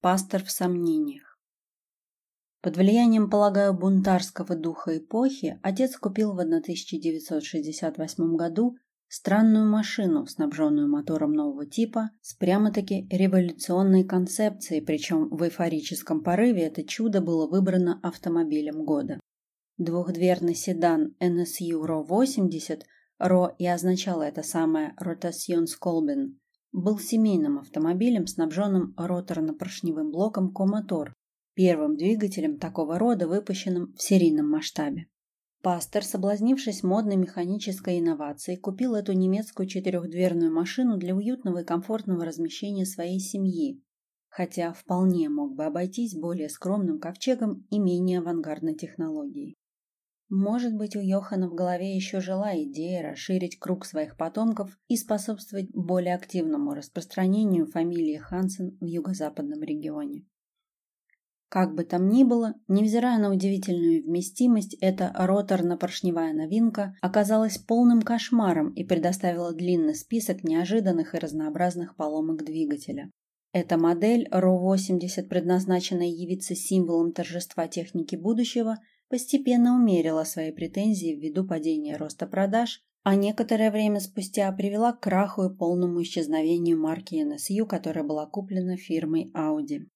Пастор в сомнениях. Под влиянием, полагаю, бунтарского духа эпохи, отец купил в 1968 году странную машину, снабженную мотором нового типа, с прямо-таки революционной концепцией, причем в эйфорическом порыве это чудо было выбрано автомобилем года. Двухдверный седан NSU RO 80 RO и означало это самое Rotation Skolben, был семейным автомобилем, снабженным роторно-поршневым блоком Комотор, первым двигателем такого рода, выпущенным в серийном масштабе. Пастор, соблазнившись модной механической инновацией, купил эту немецкую четырехдверную машину для уютного и комфортного размещения своей семьи, хотя вполне мог бы обойтись более скромным ковчегом и менее авангардной технологией. Может быть, у Йохана в голове еще жила идея расширить круг своих потомков и способствовать более активному распространению фамилии Хансен в юго-западном регионе. Как бы там ни было, невзирая на удивительную вместимость, эта роторно-поршневая новинка оказалась полным кошмаром и предоставила длинный список неожиданных и разнообразных поломок двигателя. Эта модель RO-80, предназначенная явиться символом торжества техники будущего, постепенно умерила свои претензии ввиду падения роста продаж, а некоторое время спустя привела к краху и полному исчезновению марки NSU, которая была куплена фирмой Audi.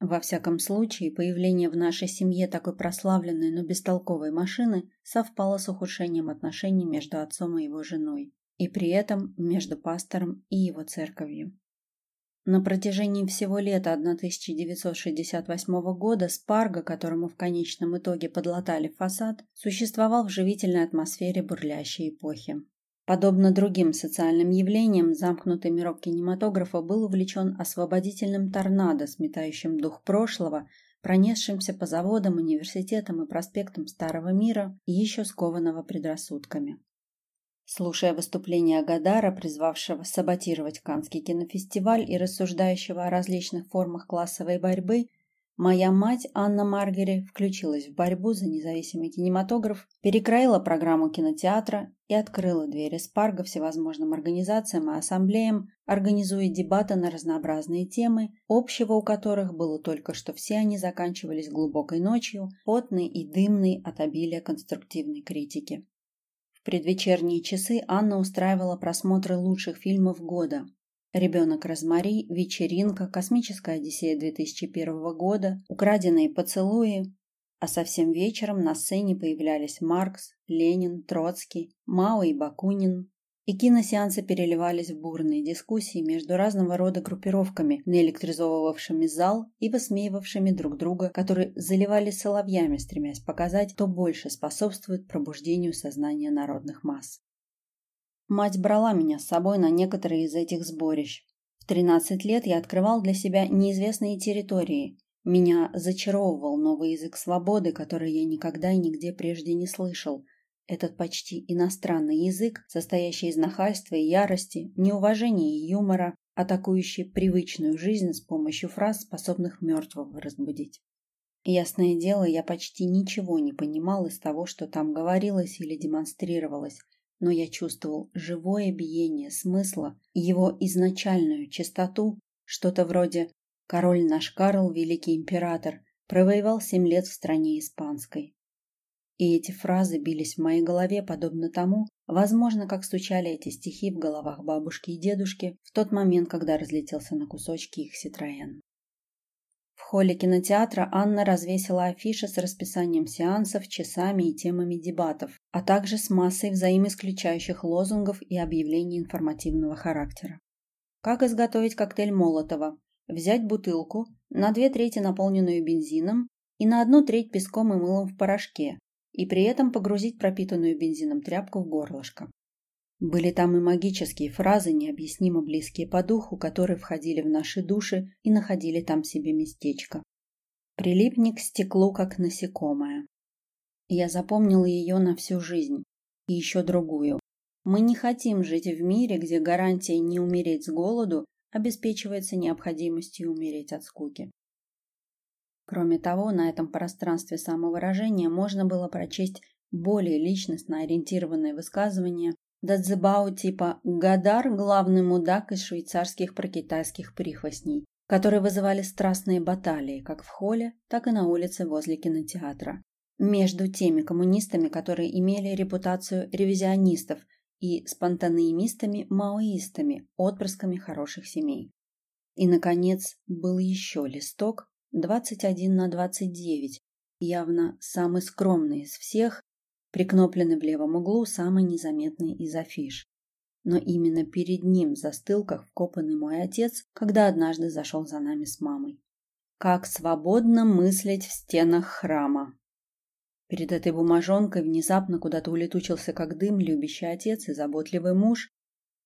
Во всяком случае, появление в нашей семье такой прославленной, но бестолковой машины совпало с ухудшением отношений между отцом и его женой, и при этом между пастором и его церковью. На протяжении всего лета 1968 года Спарго, которому в конечном итоге подлатали фасад, существовал в живительной атмосфере бурлящей эпохи. Подобно другим социальным явлениям, замкнутый мирок кинематографа был увлечен освободительным торнадо, сметающим дух прошлого, пронесшимся по заводам, университетам и проспектам Старого мира и еще скованного предрассудками. Слушая выступление Гадара, призвавшего саботировать Канский кинофестиваль и рассуждающего о различных формах классовой борьбы, моя мать Анна Маргери включилась в борьбу за независимый кинематограф, перекроила программу кинотеатра и открыла двери Спарга всевозможным организациям и ассамблеям, организуя дебаты на разнообразные темы, общего у которых было только, что все они заканчивались глубокой ночью, потной и дымной от обилия конструктивной критики предвечерние часы Анна устраивала просмотры лучших фильмов года. «Ребенок Розмари», «Вечеринка», «Космическая Одиссея 2001 года», «Украденные поцелуи», а совсем вечером на сцене появлялись Маркс, Ленин, Троцкий, Мао и Бакунин, и киносеансы переливались в бурные дискуссии между разного рода группировками, наэлектризовывавшими зал и высмеивавшими друг друга, которые заливали соловьями, стремясь показать, кто больше способствует пробуждению сознания народных масс. Мать брала меня с собой на некоторые из этих сборищ. В 13 лет я открывал для себя неизвестные территории. Меня зачаровывал новый язык свободы, который я никогда и нигде прежде не слышал – этот почти иностранный язык, состоящий из нахальства и ярости, неуважения и юмора, атакующий привычную жизнь с помощью фраз, способных мертвого разбудить. Ясное дело, я почти ничего не понимал из того, что там говорилось или демонстрировалось, но я чувствовал живое биение смысла, его изначальную чистоту, что-то вроде «Король наш Карл, великий император, провоевал семь лет в стране испанской. И эти фразы бились в моей голове подобно тому, возможно, как стучали эти стихи в головах бабушки и дедушки в тот момент, когда разлетелся на кусочки их Ситроен. В холле кинотеатра Анна развесила афиши с расписанием сеансов, часами и темами дебатов, а также с массой взаимоисключающих лозунгов и объявлений информативного характера. Как изготовить коктейль Молотова? Взять бутылку, на две трети наполненную бензином и на одну треть песком и мылом в порошке, и при этом погрузить пропитанную бензином тряпку в горлышко. Были там и магические фразы, необъяснимо близкие по духу, которые входили в наши души и находили там себе местечко. Прилипни к стеклу, как насекомое. Я запомнил ее на всю жизнь. И еще другую. Мы не хотим жить в мире, где гарантия не умереть с голоду обеспечивается необходимостью умереть от скуки. Кроме того, на этом пространстве самовыражения можно было прочесть более личностно ориентированные высказывания Дадзебао типа «Гадар – главный мудак из швейцарских прокитайских прихвостней» которые вызывали страстные баталии как в холле, так и на улице возле кинотеатра. Между теми коммунистами, которые имели репутацию ревизионистов, и спонтанеимистами-маоистами, отпрысками хороших семей. И, наконец, был еще листок 21 на 29, явно самый скромный из всех, прикнопленный в левом углу, самый незаметный из афиш. Но именно перед ним застыл, как вкопанный мой отец, когда однажды зашел за нами с мамой. Как свободно мыслить в стенах храма. Перед этой бумажонкой внезапно куда-то улетучился как дым любящий отец и заботливый муж,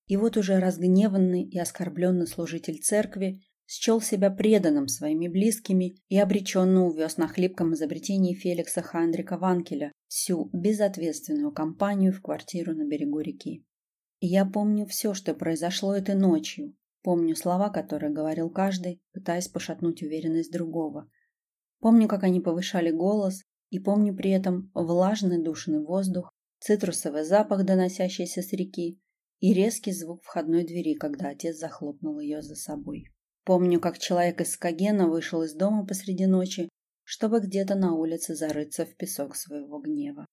и вот уже разгневанный и оскорбленный служитель церкви счел себя преданным своими близкими и обреченно увез на хлипком изобретении Феликса Хандрика Ванкеля всю безответственную компанию в квартиру на берегу реки. И я помню все, что произошло этой ночью, помню слова, которые говорил каждый, пытаясь пошатнуть уверенность другого. Помню, как они повышали голос, и помню при этом влажный душный воздух, цитрусовый запах, доносящийся с реки, и резкий звук входной двери, когда отец захлопнул ее за собой. Помню, как человек из Скагена вышел из дома посреди ночи, чтобы где-то на улице зарыться в песок своего гнева.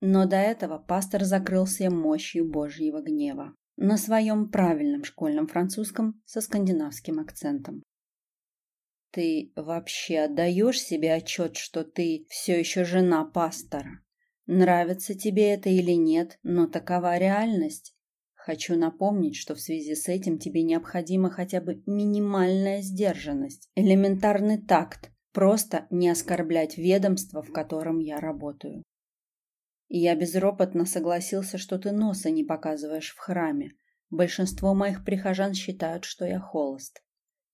Но до этого пастор закрылся мощью Божьего гнева на своем правильном школьном французском со скандинавским акцентом. «Ты вообще отдаешь себе отчет, что ты все еще жена пастора? Нравится тебе это или нет, но такова реальность. Хочу напомнить, что в связи с этим тебе необходима хотя бы минимальная сдержанность, элементарный такт, просто не оскорблять ведомство, в котором я работаю. И я безропотно согласился, что ты носа не показываешь в храме. Большинство моих прихожан считают, что я холост.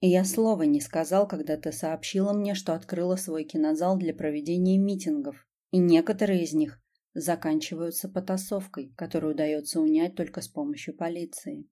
И я слова не сказал, когда ты сообщила мне, что открыла свой кинозал для проведения митингов, и некоторые из них заканчиваются потасовкой, которую удается унять только с помощью полиции.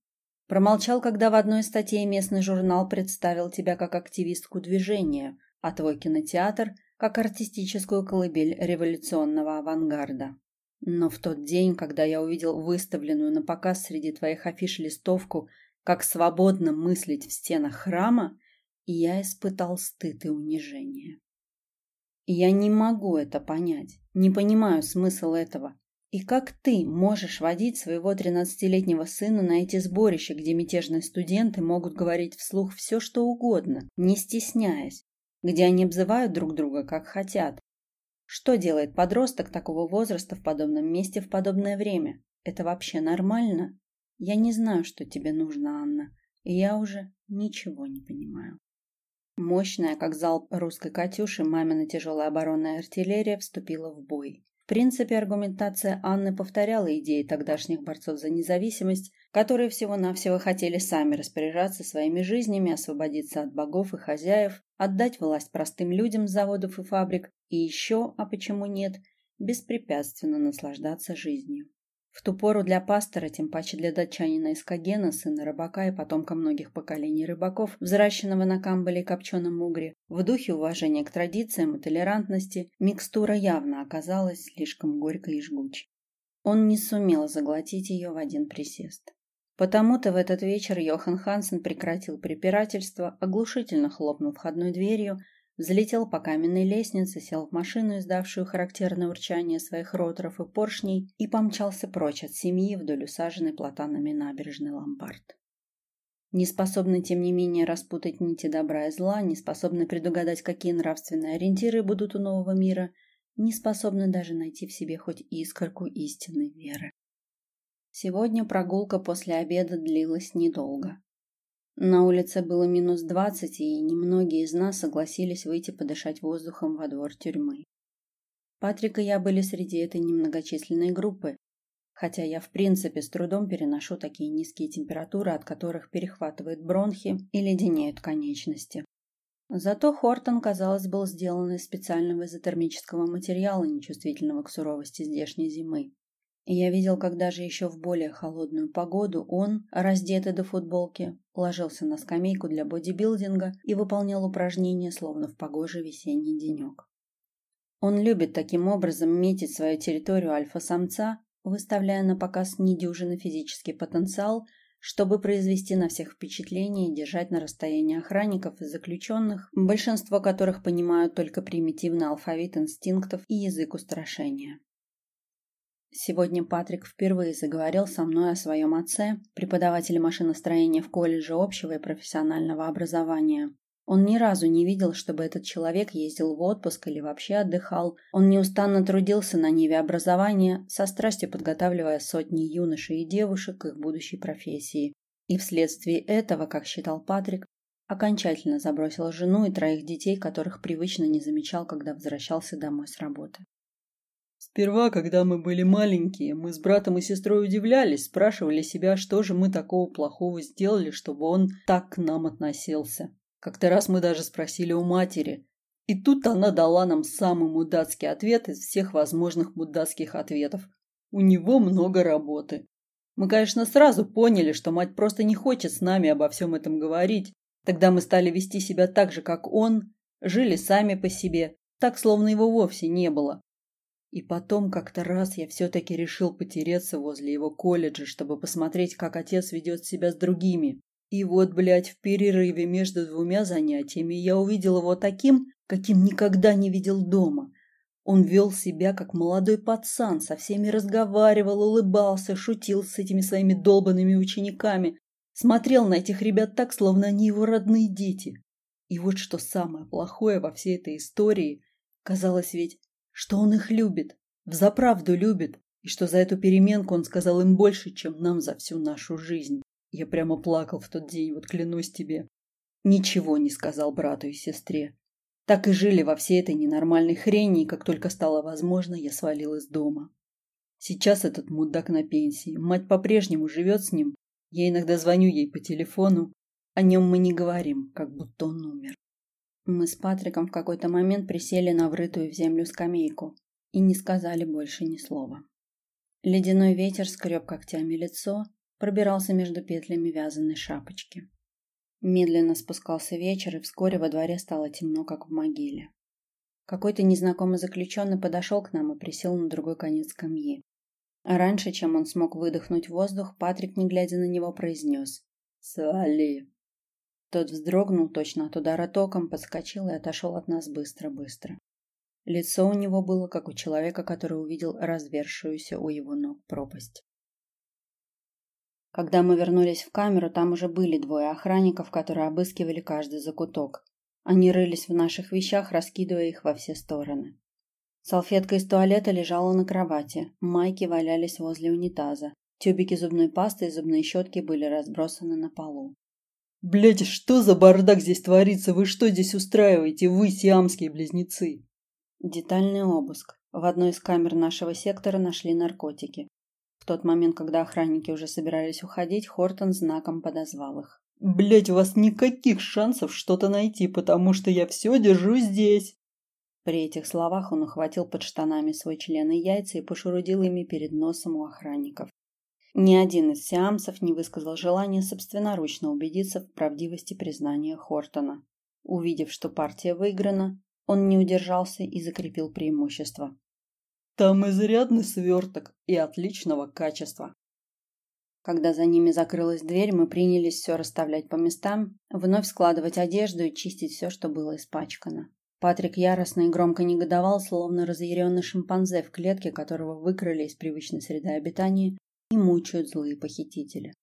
Промолчал, когда в одной статье местный журнал представил тебя как активистку движения, а твой кинотеатр – как артистическую колыбель революционного авангарда. Но в тот день, когда я увидел выставленную на показ среди твоих афиш листовку «Как свободно мыслить в стенах храма», я испытал стыд и унижение. Я не могу это понять, не понимаю смысл этого. И как ты можешь водить своего тринадцатилетнего сына на эти сборища, где мятежные студенты могут говорить вслух все, что угодно, не стесняясь, где они обзывают друг друга, как хотят? Что делает подросток такого возраста в подобном месте в подобное время? Это вообще нормально? Я не знаю, что тебе нужно, Анна, и я уже ничего не понимаю. Мощная, как залп русской «Катюши», мамина тяжелая оборонная артиллерия вступила в бой. В принципе, аргументация Анны повторяла идеи тогдашних борцов за независимость, которые всего-навсего хотели сами распоряжаться своими жизнями, освободиться от богов и хозяев, отдать власть простым людям с заводов и фабрик и еще, а почему нет, беспрепятственно наслаждаться жизнью. В ту пору для пастора, тем паче для датчанина из Кагена, сына рыбака и потомка многих поколений рыбаков, взращенного на камбале и копченом угре, в духе уважения к традициям и толерантности, микстура явно оказалась слишком горькой и жгучей. Он не сумел заглотить ее в один присест. Потому-то в этот вечер Йохан Хансен прекратил препирательство, оглушительно хлопнув входной дверью, Взлетел по каменной лестнице, сел в машину, издавшую характерное урчание своих роторов и поршней, и помчался прочь от семьи вдоль усаженной платанами набережной ломбард. Не способный, тем не менее, распутать нити добра и зла, не способный предугадать, какие нравственные ориентиры будут у нового мира, не способный даже найти в себе хоть искорку истинной веры. Сегодня прогулка после обеда длилась недолго. На улице было минус двадцать, и немногие из нас согласились выйти подышать воздухом во двор тюрьмы. Патрик и я были среди этой немногочисленной группы, хотя я в принципе с трудом переношу такие низкие температуры, от которых перехватывает бронхи и леденеют конечности. Зато Хортон, казалось, был сделан из специального изотермического материала, нечувствительного к суровости здешней зимы. Я видел, как даже еще в более холодную погоду он, раздетый до футболки, ложился на скамейку для бодибилдинга и выполнял упражнения, словно в погожий весенний денек. Он любит таким образом метить свою территорию альфа-самца, выставляя на показ недюжинный физический потенциал, чтобы произвести на всех впечатление и держать на расстоянии охранников и заключенных, большинство которых понимают только примитивный алфавит инстинктов и язык устрашения. Сегодня Патрик впервые заговорил со мной о своем отце, преподавателе машиностроения в колледже общего и профессионального образования. Он ни разу не видел, чтобы этот человек ездил в отпуск или вообще отдыхал. Он неустанно трудился на ниве образования, со страстью подготавливая сотни юношей и девушек к их будущей профессии. И вследствие этого, как считал Патрик, окончательно забросил жену и троих детей, которых привычно не замечал, когда возвращался домой с работы. Сперва, когда мы были маленькие, мы с братом и сестрой удивлялись, спрашивали себя, что же мы такого плохого сделали, чтобы он так к нам относился. Как-то раз мы даже спросили у матери. И тут она дала нам самый мудацкий ответ из всех возможных мудацких ответов. У него много работы. Мы, конечно, сразу поняли, что мать просто не хочет с нами обо всем этом говорить. Тогда мы стали вести себя так же, как он, жили сами по себе, так, словно его вовсе не было. И потом как-то раз я все-таки решил потереться возле его колледжа, чтобы посмотреть, как отец ведет себя с другими. И вот, блядь, в перерыве между двумя занятиями я увидел его таким, каким никогда не видел дома. Он вел себя как молодой пацан, со всеми разговаривал, улыбался, шутил с этими своими долбанными учениками, смотрел на этих ребят так, словно они его родные дети. И вот что самое плохое во всей этой истории, казалось ведь, что он их любит, взаправду любит, и что за эту переменку он сказал им больше, чем нам за всю нашу жизнь. Я прямо плакал в тот день, вот клянусь тебе. Ничего не сказал брату и сестре. Так и жили во всей этой ненормальной хрени, и как только стало возможно, я свалил из дома. Сейчас этот мудак на пенсии. Мать по-прежнему живет с ним. Я иногда звоню ей по телефону. О нем мы не говорим, как будто он умер. Мы с Патриком в какой-то момент присели на врытую в землю скамейку и не сказали больше ни слова. Ледяной ветер скреб когтями лицо, пробирался между петлями вязаной шапочки. Медленно спускался вечер, и вскоре во дворе стало темно, как в могиле. Какой-то незнакомый заключенный подошел к нам и присел на другой конец скамьи. А раньше, чем он смог выдохнуть воздух, Патрик, не глядя на него, произнес «Свали!». Тот вздрогнул точно от удара током, подскочил и отошел от нас быстро-быстро. Лицо у него было, как у человека, который увидел развершуюся у его ног пропасть. Когда мы вернулись в камеру, там уже были двое охранников, которые обыскивали каждый закуток. Они рылись в наших вещах, раскидывая их во все стороны. Салфетка из туалета лежала на кровати, майки валялись возле унитаза, тюбики зубной пасты и зубные щетки были разбросаны на полу. Блять, что за бардак здесь творится? Вы что здесь устраиваете? Вы сиамские близнецы. Детальный обыск. В одной из камер нашего сектора нашли наркотики. В тот момент, когда охранники уже собирались уходить, Хортон знаком подозвал их. Блять, у вас никаких шансов что-то найти, потому что я все держу здесь. При этих словах он ухватил под штанами свой член и яйца и пошурудил ими перед носом у охранников. Ни один из сеансов не высказал желания собственноручно убедиться в правдивости признания Хортона. Увидев, что партия выиграна, он не удержался и закрепил преимущество. «Там изрядный сверток и отличного качества». Когда за ними закрылась дверь, мы принялись все расставлять по местам, вновь складывать одежду и чистить все, что было испачкано. Патрик яростно и громко негодовал, словно разъяренный шимпанзе в клетке, которого выкрали из привычной среды обитания и мучают злые похитители.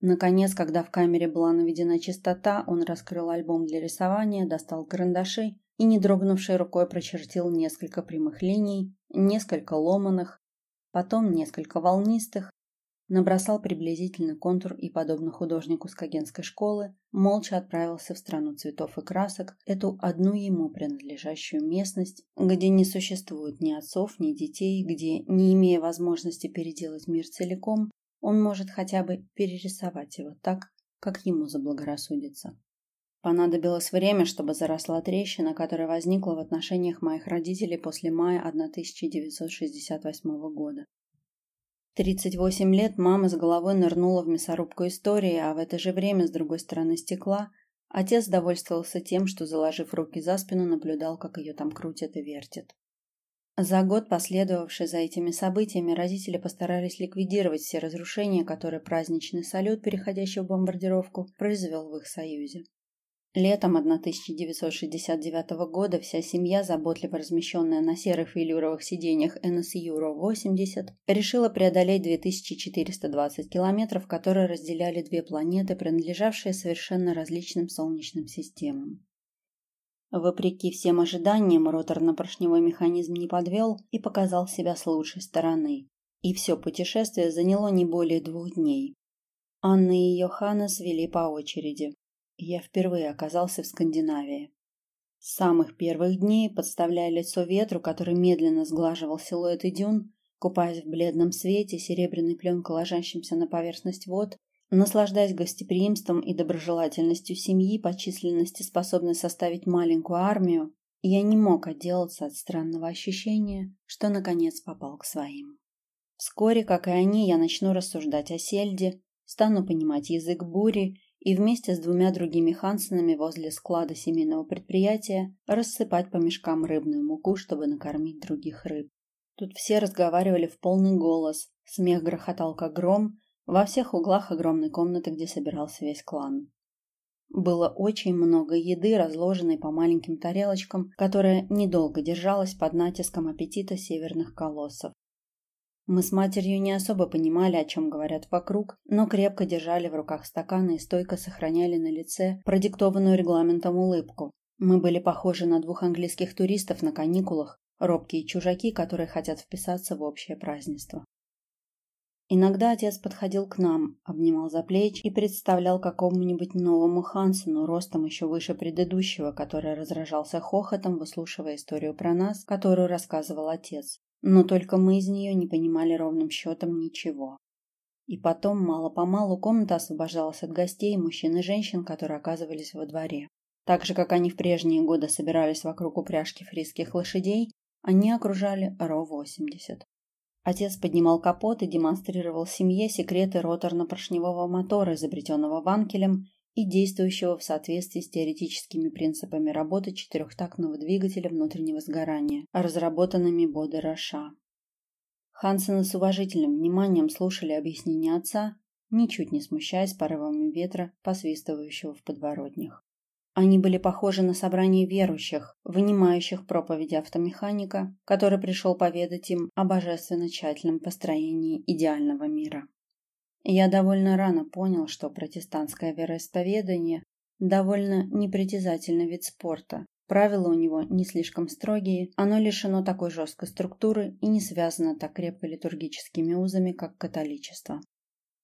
Наконец, когда в камере была наведена чистота, он раскрыл альбом для рисования, достал карандаши и, не дрогнувшей рукой, прочертил несколько прямых линий, несколько ломаных, потом несколько волнистых, набросал приблизительный контур и, подобно художнику с Кагенской школы, молча отправился в страну цветов и красок, эту одну ему принадлежащую местность, где не существует ни отцов, ни детей, где, не имея возможности переделать мир целиком, он может хотя бы перерисовать его так, как ему заблагорассудится. Понадобилось время, чтобы заросла трещина, которая возникла в отношениях моих родителей после мая 1968 года. 38 лет мама с головой нырнула в мясорубку истории, а в это же время, с другой стороны стекла, отец довольствовался тем, что, заложив руки за спину, наблюдал, как ее там крутят и вертят. За год, последовавший за этими событиями, родители постарались ликвидировать все разрушения, которые праздничный салют, переходящий в бомбардировку, произвел в их союзе. Летом 1969 года вся семья, заботливо размещенная на серых велюровых сиденьях NSU-80, решила преодолеть 2420 километров, которые разделяли две планеты, принадлежавшие совершенно различным солнечным системам. Вопреки всем ожиданиям, роторно-поршневой механизм не подвел и показал себя с лучшей стороны. И все путешествие заняло не более двух дней. Анна и Йоханнес вели по очереди. Я впервые оказался в Скандинавии. С самых первых дней, подставляя лицо ветру, который медленно сглаживал силуэты дюн, купаясь в бледном свете, серебряной пленкой ложащимся на поверхность вод, Наслаждаясь гостеприимством и доброжелательностью семьи по численности, способной составить маленькую армию, я не мог отделаться от странного ощущения, что наконец попал к своим. Вскоре, как и они, я начну рассуждать о сельде, стану понимать язык бури и вместе с двумя другими Хансенами возле склада семейного предприятия рассыпать по мешкам рыбную муку, чтобы накормить других рыб. Тут все разговаривали в полный голос, смех грохотал как гром, во всех углах огромной комнаты, где собирался весь клан. Было очень много еды, разложенной по маленьким тарелочкам, которая недолго держалась под натиском аппетита северных колоссов. Мы с матерью не особо понимали, о чем говорят вокруг, но крепко держали в руках стаканы и стойко сохраняли на лице продиктованную регламентом улыбку. Мы были похожи на двух английских туристов на каникулах, робкие чужаки, которые хотят вписаться в общее празднество. Иногда отец подходил к нам, обнимал за плечи и представлял какому-нибудь новому Хансену, ростом еще выше предыдущего, который разражался хохотом, выслушивая историю про нас, которую рассказывал отец. Но только мы из нее не понимали ровным счетом ничего. И потом, мало-помалу, комната освобождалась от гостей, мужчин и женщин, которые оказывались во дворе. Так же, как они в прежние годы собирались вокруг упряжки фрисских лошадей, они окружали Ро-80. Отец поднимал капот и демонстрировал семье секреты роторно-поршневого мотора, изобретенного Ванкелем и действующего в соответствии с теоретическими принципами работы четырехтактного двигателя внутреннего сгорания, разработанными Боде Роша. Хансены с уважительным вниманием слушали объяснения отца, ничуть не смущаясь порывами ветра, посвистывающего в подворотнях. Они были похожи на собрание верующих, вынимающих проповеди автомеханика, который пришел поведать им о божественно тщательном построении идеального мира. Я довольно рано понял, что протестантское вероисповедание довольно непритязательный вид спорта. Правила у него не слишком строгие, оно лишено такой жесткой структуры и не связано так крепко литургическими узами, как католичество.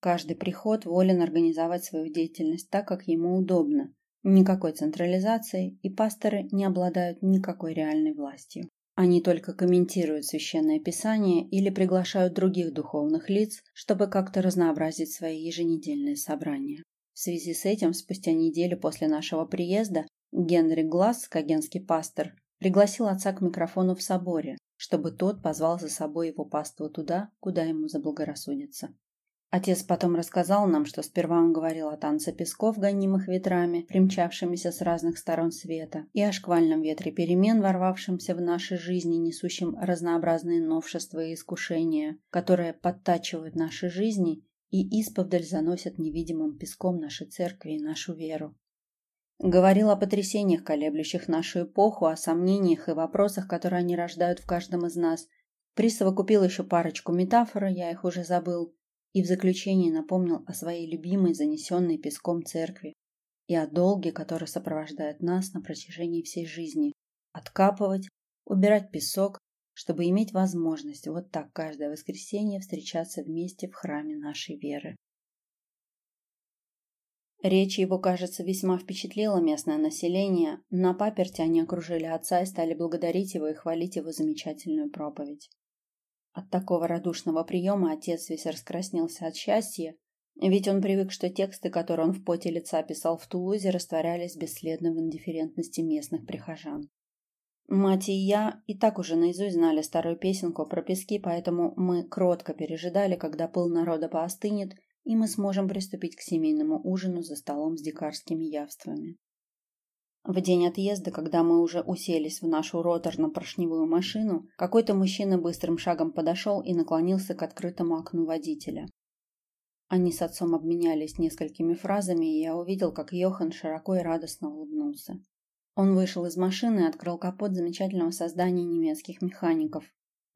Каждый приход волен организовать свою деятельность так, как ему удобно, Никакой централизации, и пасторы не обладают никакой реальной властью. Они только комментируют священное писание или приглашают других духовных лиц, чтобы как-то разнообразить свои еженедельные собрания. В связи с этим, спустя неделю после нашего приезда, Генри Гласс, кагенский пастор, пригласил отца к микрофону в соборе, чтобы тот позвал за собой его паству туда, куда ему заблагорассудится. Отец потом рассказал нам, что сперва он говорил о танце песков, гонимых ветрами, примчавшимися с разных сторон света, и о шквальном ветре перемен, ворвавшемся в наши жизни, несущем разнообразные новшества и искушения, которые подтачивают наши жизни и исповдаль заносят невидимым песком наши церкви и нашу веру. Говорил о потрясениях, колеблющих нашу эпоху, о сомнениях и вопросах, которые они рождают в каждом из нас. Присовокупил еще парочку метафор, я их уже забыл, и в заключении напомнил о своей любимой, занесенной песком церкви и о долге, который сопровождает нас на протяжении всей жизни – откапывать, убирать песок, чтобы иметь возможность вот так каждое воскресенье встречаться вместе в храме нашей веры. Речь его, кажется, весьма впечатлила местное население. На паперте они окружили отца и стали благодарить его и хвалить его замечательную проповедь. От такого радушного приема отец весь раскраснелся от счастья, ведь он привык, что тексты, которые он в поте лица писал в Тулузе, растворялись бесследно в индифферентности местных прихожан. Мать и я и так уже наизусть знали старую песенку про пески, поэтому мы кротко пережидали, когда пыл народа поостынет, и мы сможем приступить к семейному ужину за столом с дикарскими явствами. В день отъезда, когда мы уже уселись в нашу роторно-поршневую машину, какой-то мужчина быстрым шагом подошел и наклонился к открытому окну водителя. Они с отцом обменялись несколькими фразами, и я увидел, как Йохан широко и радостно улыбнулся. Он вышел из машины и открыл капот замечательного создания немецких механиков.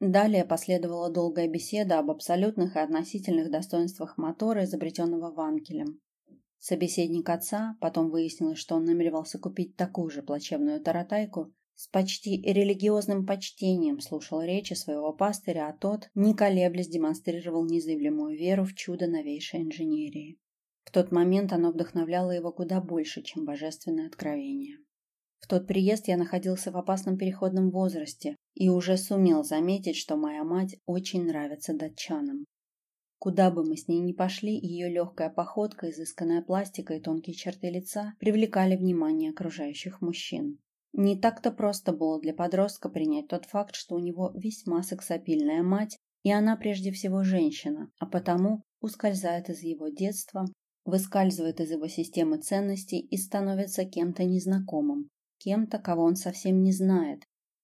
Далее последовала долгая беседа об абсолютных и относительных достоинствах мотора, изобретенного Ванкелем. Собеседник отца, потом выяснилось, что он намеревался купить такую же плачевную таратайку, с почти религиозным почтением слушал речи своего пастыря, а тот, не колеблясь, демонстрировал незыблемую веру в чудо новейшей инженерии. В тот момент оно вдохновляло его куда больше, чем божественное откровение. В тот приезд я находился в опасном переходном возрасте и уже сумел заметить, что моя мать очень нравится датчанам. Куда бы мы с ней ни пошли, ее легкая походка, изысканная пластика и тонкие черты лица привлекали внимание окружающих мужчин. Не так-то просто было для подростка принять тот факт, что у него весьма сексапильная мать, и она прежде всего женщина, а потому ускользает из его детства, выскальзывает из его системы ценностей и становится кем-то незнакомым, кем-то, кого он совсем не знает,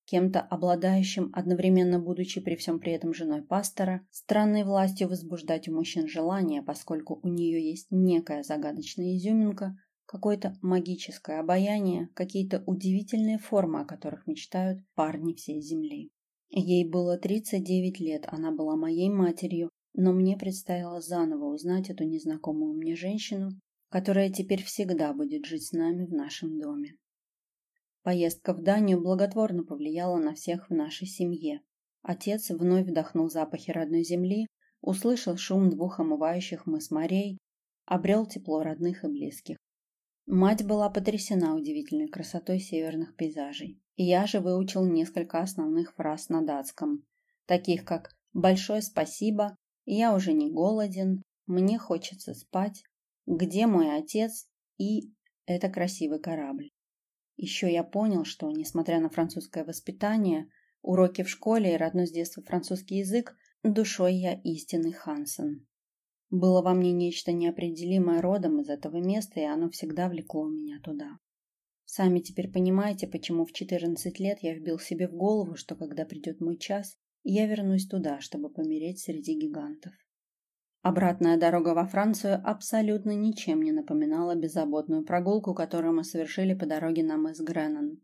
кем-то обладающим, одновременно будучи при всем при этом женой пастора, странной властью возбуждать у мужчин желание, поскольку у нее есть некая загадочная изюминка, какое-то магическое обаяние, какие-то удивительные формы, о которых мечтают парни всей земли. Ей было 39 лет, она была моей матерью, но мне предстояло заново узнать эту незнакомую мне женщину, которая теперь всегда будет жить с нами в нашем доме. Поездка в Данию благотворно повлияла на всех в нашей семье. Отец вновь вдохнул запахи родной земли, услышал шум двух омывающих мыс морей, обрел тепло родных и близких. Мать была потрясена удивительной красотой северных пейзажей. И я же выучил несколько основных фраз на датском, таких как «большое спасибо», «я уже не голоден», «мне хочется спать», «где мой отец» и «это красивый корабль». Еще я понял, что, несмотря на французское воспитание, уроки в школе и родной с детства французский язык, душой я истинный Хансен. Было во мне нечто неопределимое родом из этого места, и оно всегда влекло меня туда. Сами теперь понимаете, почему в 14 лет я вбил себе в голову, что когда придет мой час, я вернусь туда, чтобы помереть среди гигантов. Обратная дорога во Францию абсолютно ничем не напоминала беззаботную прогулку, которую мы совершили по дороге на мыс Греннон.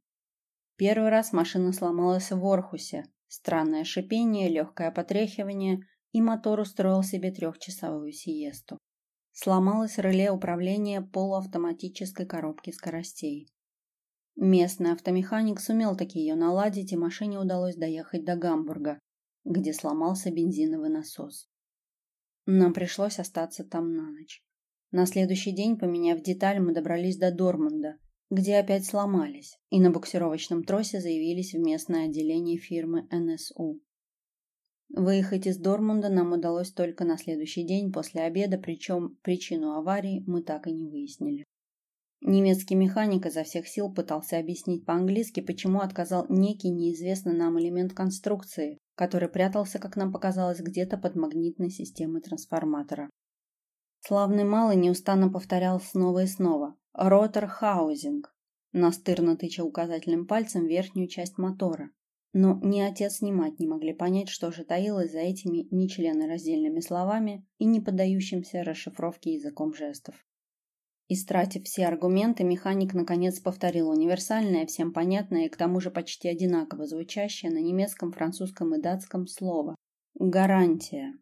Первый раз машина сломалась в Орхусе. Странное шипение, легкое потряхивание, и мотор устроил себе трехчасовую сиесту. Сломалось реле управления полуавтоматической коробки скоростей. Местный автомеханик сумел таки ее наладить, и машине удалось доехать до Гамбурга, где сломался бензиновый насос. Нам пришлось остаться там на ночь. На следующий день, поменяв деталь, мы добрались до Дормунда, где опять сломались, и на буксировочном тросе заявились в местное отделение фирмы НСУ. Выехать из Дормунда нам удалось только на следующий день после обеда, причем причину аварии мы так и не выяснили. Немецкий механик изо всех сил пытался объяснить по-английски, почему отказал некий неизвестный нам элемент конструкции, который прятался, как нам показалось, где-то под магнитной системой трансформатора. Славный малый неустанно повторял снова и снова «Ротор хаузинг», настырно тыча указательным пальцем верхнюю часть мотора. Но ни отец, ни мать не могли понять, что же таилось за этими нечленораздельными словами и не поддающимся расшифровке языком жестов. Истратив все аргументы, механик наконец повторил универсальное, всем понятное и к тому же почти одинаково звучащее на немецком, французском и датском слово. «гарантия»,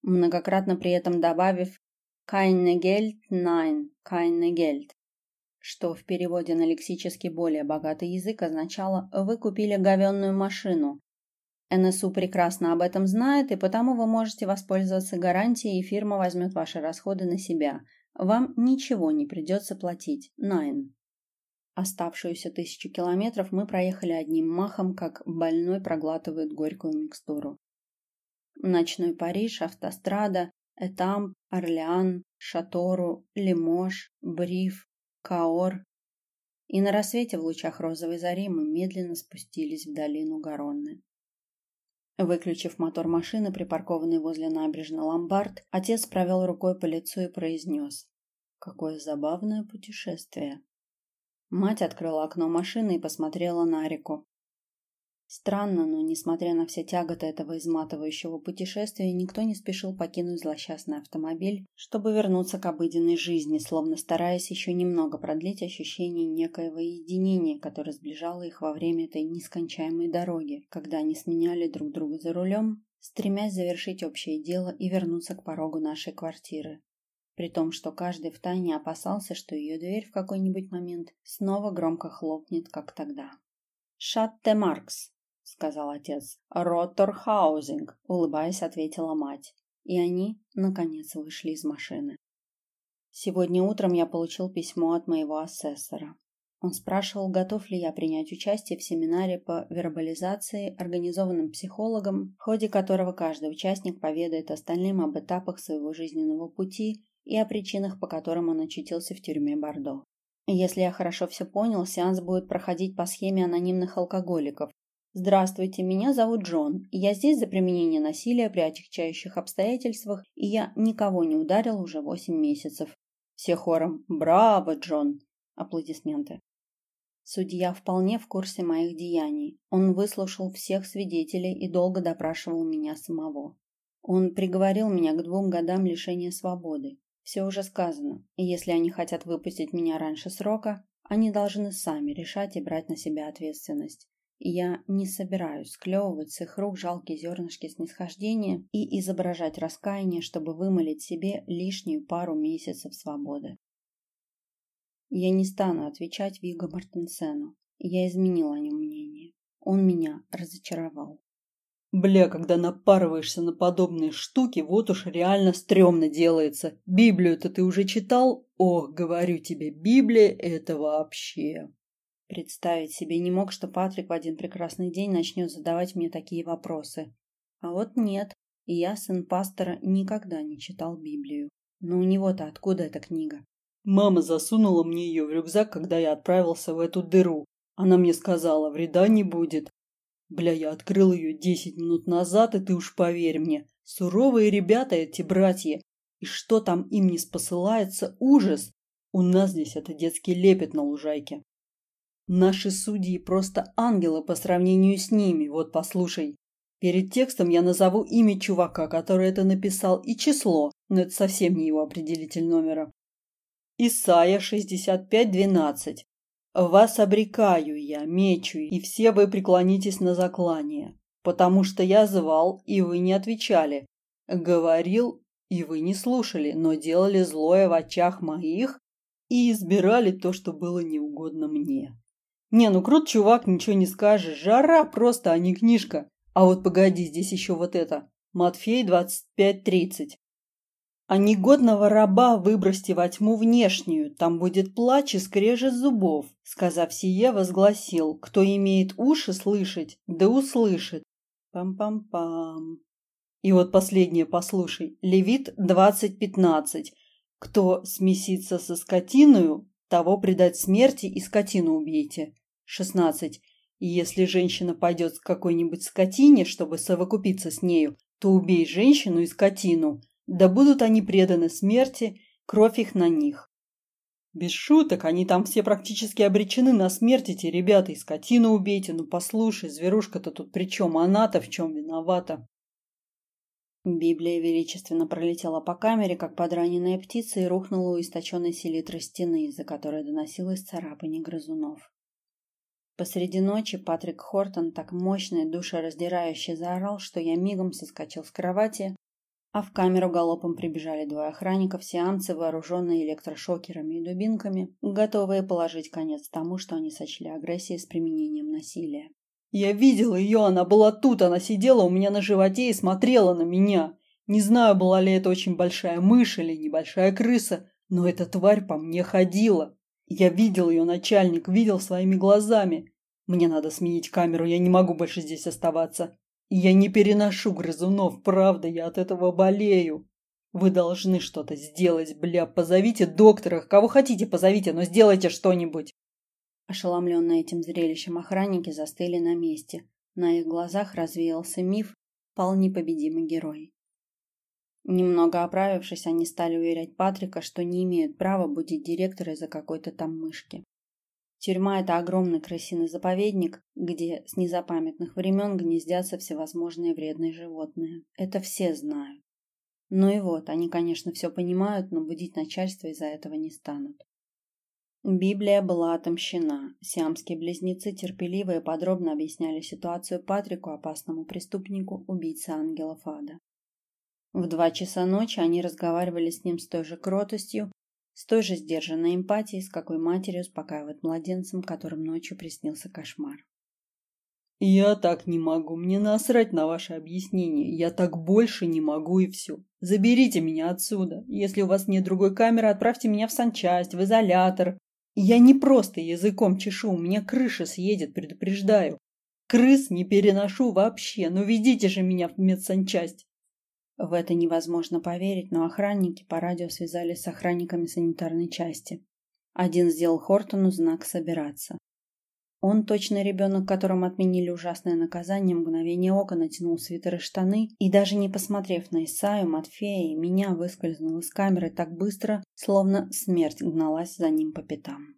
многократно при этом добавив «keine Geld, nein, keine Geld», что в переводе на лексически более богатый язык означало «вы купили говенную машину». НСУ прекрасно об этом знает, и потому вы можете воспользоваться гарантией, и фирма возьмет ваши расходы на себя – вам ничего не придется платить. Найн. Оставшуюся тысячу километров мы проехали одним махом, как больной проглатывает горькую микстуру. Ночной Париж, автострада, Этамп, Орлеан, Шатору, Лимож, Бриф, Каор. И на рассвете в лучах розовой зари мы медленно спустились в долину Гаронны. Выключив мотор машины, припаркованный возле набережной ломбард, отец провел рукой по лицу и произнес. «Какое забавное путешествие!» Мать открыла окно машины и посмотрела на реку. Странно, но, несмотря на все тяготы этого изматывающего путешествия, никто не спешил покинуть злосчастный автомобиль, чтобы вернуться к обыденной жизни, словно стараясь еще немного продлить ощущение некоего единения, которое сближало их во время этой нескончаемой дороги, когда они сменяли друг друга за рулем, стремясь завершить общее дело и вернуться к порогу нашей квартиры. При том, что каждый втайне опасался, что ее дверь в какой-нибудь момент снова громко хлопнет, как тогда. «Шатте Маркс!» — сказал отец. «Роттерхаузинг», — улыбаясь, ответила мать. И они, наконец, вышли из машины. Сегодня утром я получил письмо от моего асессора. Он спрашивал, готов ли я принять участие в семинаре по вербализации, организованном психологом, в ходе которого каждый участник поведает остальным об этапах своего жизненного пути и о причинах, по которым он очутился в тюрьме Бордо. Если я хорошо все понял, сеанс будет проходить по схеме анонимных алкоголиков, Здравствуйте, меня зовут Джон, я здесь за применение насилия при отягчающих обстоятельствах, и я никого не ударил уже восемь месяцев. Все хором «Браво, Джон!» Аплодисменты. Судья вполне в курсе моих деяний. Он выслушал всех свидетелей и долго допрашивал меня самого. Он приговорил меня к двум годам лишения свободы. Все уже сказано, и если они хотят выпустить меня раньше срока, они должны сами решать и брать на себя ответственность я не собираюсь склевывать с их рук жалкие зернышки снисхождения и изображать раскаяние, чтобы вымолить себе лишнюю пару месяцев свободы. Я не стану отвечать Виго Мартенсену. Я изменил о нем мнение. Он меня разочаровал. Бля, когда напарываешься на подобные штуки, вот уж реально стрёмно делается. Библию-то ты уже читал? Ох, говорю тебе, Библия – это вообще... Представить себе не мог, что Патрик в один прекрасный день начнет задавать мне такие вопросы. А вот нет, я, сын пастора, никогда не читал Библию. Но у него-то откуда эта книга? Мама засунула мне ее в рюкзак, когда я отправился в эту дыру. Она мне сказала, вреда не будет. Бля, я открыл ее десять минут назад, и ты уж поверь мне, суровые ребята эти братья. И что там им не спосылается, ужас. У нас здесь это детский лепет на лужайке. Наши судьи просто ангелы по сравнению с ними, вот послушай. Перед текстом я назову имя чувака, который это написал, и число, но это совсем не его определитель номера. Исайя 65.12. «Вас обрекаю я, мечу, и все вы преклонитесь на заклание, потому что я звал, и вы не отвечали, говорил, и вы не слушали, но делали злое в очах моих и избирали то, что было неугодно мне». Не, ну крут чувак, ничего не скажешь. Жара просто, а не книжка. А вот погоди, здесь еще вот это. Матфей 25.30. А негодного раба выбросьте во тьму внешнюю, там будет плач и скрежет зубов. Сказав сие, возгласил, кто имеет уши слышать, да услышит. Пам-пам-пам. И вот последнее послушай. Левит 20.15. Кто смесится со скотиною, того предать смерти и скотину убейте. 16. И если женщина пойдет к какой-нибудь скотине, чтобы совокупиться с нею, то убей женщину и скотину, да будут они преданы смерти, кровь их на них. Без шуток, они там все практически обречены на смерть, эти ребята, и скотину убейте. Ну послушай, зверушка-то тут при чем? Она-то в чем виновата? Библия величественно пролетела по камере, как подраненная птица, и рухнула у источенной селитры стены, из-за которой доносилось царапание грызунов. Посреди ночи Патрик Хортон так мощно и душераздирающе заорал, что я мигом соскочил с кровати, а в камеру галопом прибежали двое охранников, сиамцы, вооруженные электрошокерами и дубинками, готовые положить конец тому, что они сочли агрессией с применением насилия. «Я видел ее, она была тут, она сидела у меня на животе и смотрела на меня. Не знаю, была ли это очень большая мышь или небольшая крыса, но эта тварь по мне ходила. Я видел ее, начальник, видел своими глазами. Мне надо сменить камеру, я не могу больше здесь оставаться. Я не переношу грызунов, правда, я от этого болею. Вы должны что-то сделать, бля, позовите доктора, кого хотите позовите, но сделайте что-нибудь. Ошеломленные этим зрелищем охранники застыли на месте. На их глазах развеялся миф, пал непобедимый герой. Немного оправившись, они стали уверять Патрика, что не имеют права будить директора из-за какой-то там мышки. Тюрьма – это огромный крысиный заповедник, где с незапамятных времен гнездятся всевозможные вредные животные. Это все знают. Ну и вот, они, конечно, все понимают, но будить начальство из-за этого не станут. Библия была отомщена. Сиамские близнецы терпеливо и подробно объясняли ситуацию Патрику, опасному преступнику, убийце ангелов ада. В два часа ночи они разговаривали с ним с той же кротостью, с той же сдержанной эмпатией, с какой матери успокаивает младенцем, которым ночью приснился кошмар. «Я так не могу. Мне насрать на ваши объяснения. Я так больше не могу и все. Заберите меня отсюда. Если у вас нет другой камеры, отправьте меня в санчасть, в изолятор. Я не просто языком чешу, у меня крыша съедет, предупреждаю. Крыс не переношу вообще, но ведите же меня в медсанчасть. В это невозможно поверить, но охранники по радио связались с охранниками санитарной части. Один сделал Хортону знак «собираться». Он, точно ребенок, которому отменили ужасное наказание, мгновение ока натянул свитер и штаны и, даже не посмотрев на Исаю, Матфея и меня, выскользнул из камеры так быстро, словно смерть гналась за ним по пятам.